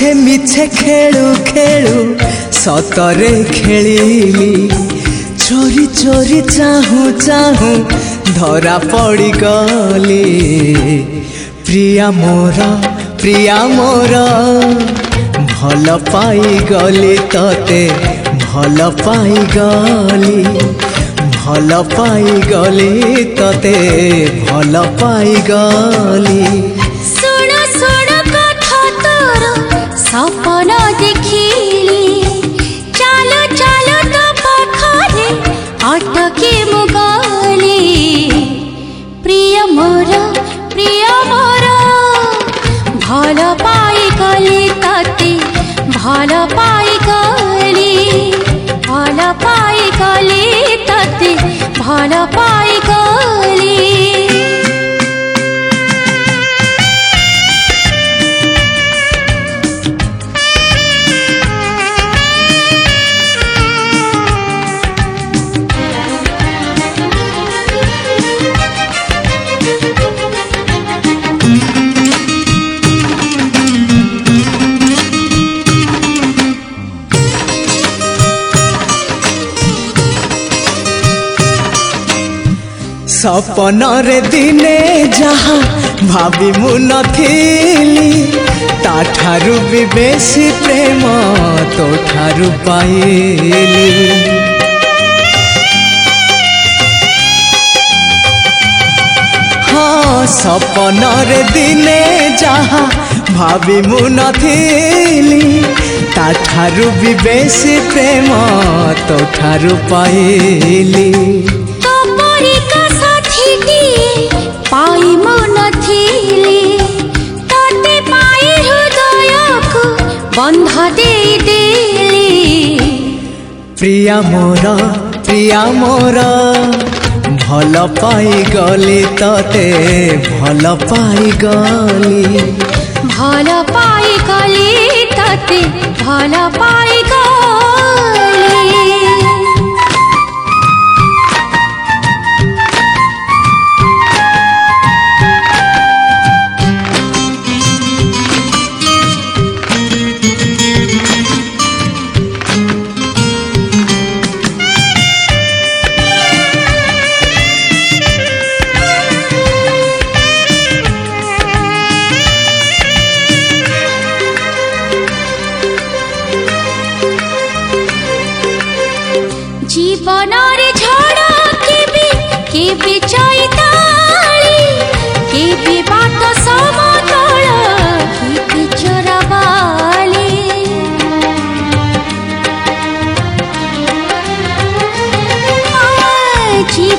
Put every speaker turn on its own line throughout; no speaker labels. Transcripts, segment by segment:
মিছে মিছে খেলু খেলু সতরে খেলিলি চোরি চোরি চাহু চাহু ধরা পড়ি গলি প্রিয়া মোর প্রিয়া মোর ভাল পাই গলি তোতে ভাল পাই গলি ভাল পাই গলি তোতে ভাল পাই গলি
बाला पाई कली बाला पाई कली तत्ति बाला पाई
সপনরে দিনে যাহা ভাবি মু নথিলি তাঠারু বি বেশি প্রেম তোঠারু পাইলি হ্যাঁ, সপনরে দিনে যাহা ভাবি মু নথিলি তাঠারু বি বেশি প্রেম তোঠারু পাইলি প্রিয়া মোর প্রিয়া মোর ভাল পাই গলি তে ভাল পাই গলি
ভাল পাই গলি তে ভাল পাই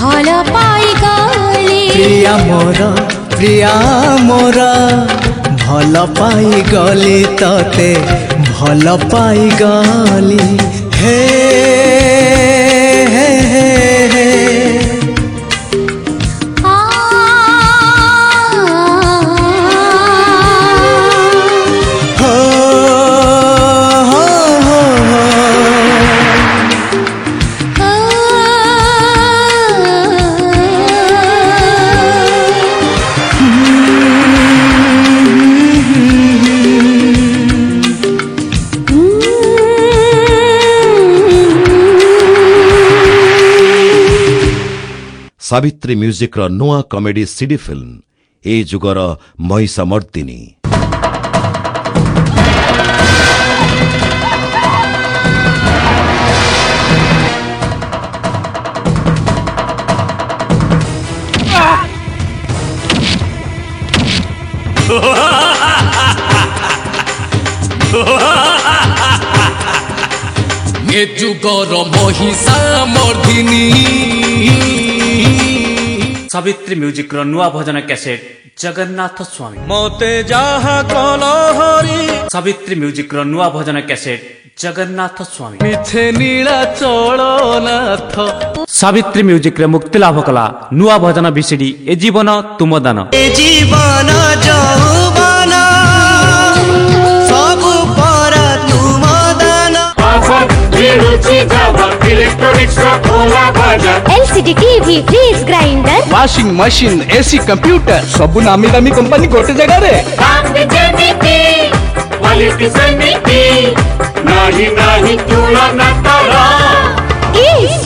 ଭଲ ପାଇଗଲି
ପ୍ରିୟା ମୋର ପ୍ରିୟା ମୋର ଭଲ ପାଇଗଲି ତତେ ଭଲ ପାଇଗଲି ହେ
ସାବିତ୍ରୀ ମ୍ୟୁଜିକ୍ର ନୂଆ କମେଡି ସିଡି ଫିଲ୍ମ ଏ ଯୁଗର ମହିଷାମର୍ଦ୍ଦିନୀ ଏ ଯୁଗର ମହିଷା ମର୍ଦ୍ଦିନୀ
ସାବିତ୍ରୀ ମ୍ୟୁଜିକର ନୂଆ ଭଜନ କ୍ୟାସେଟ୍ ଜଗନ୍ନାଥ ସ୍ୱାମୀ
ମୋତେ ଯାହା କଲ ହରି
ସାବିତ୍ରୀ ମ୍ୟୁଜିକର ନୂଆ ଭଜନ କ୍ୟାସେଟ୍ ଜଗନ୍ନାଥ ସ୍ୱାମୀ
ମିଛେ ନୀଳାଚଳନାଥ
ସାବିତ୍ରୀ ମ୍ୟୁଜିକରେ ମୁକ୍ତି ଲାଭ କଲା ନୂଆ ଭଜନ ବିସିଡି ଏ ଜୀବନ ତୁମ ଦାନ
ଏ ଜୀବନ ଯୌବନ ସବୁ ପରା ତୁମ ଦାନ
LCD TV fridge grinder
washing machine AC computer सब नामी दामी कंपनी गोटे जगह रे
इस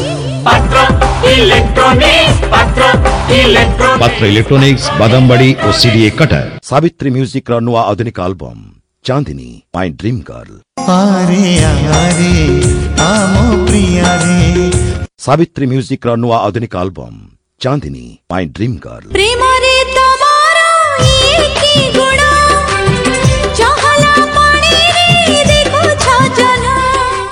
पत्र इलेक्ट्रॉनिक्स पत्र इलेक्ट्रॉनिक्स
पत्र इलेक्ट्रॉनिक्स बादामबाड़ी और कटर सावित्री म्यूजिक रा नुआ आधुनिक album Chandni my dream girl
आरे आरे आमो प्रिया रे
सावित्री म्यूजिक रा नुआ आधुनिक album Chandni my dream girl
प्रेम रे तुम्हारा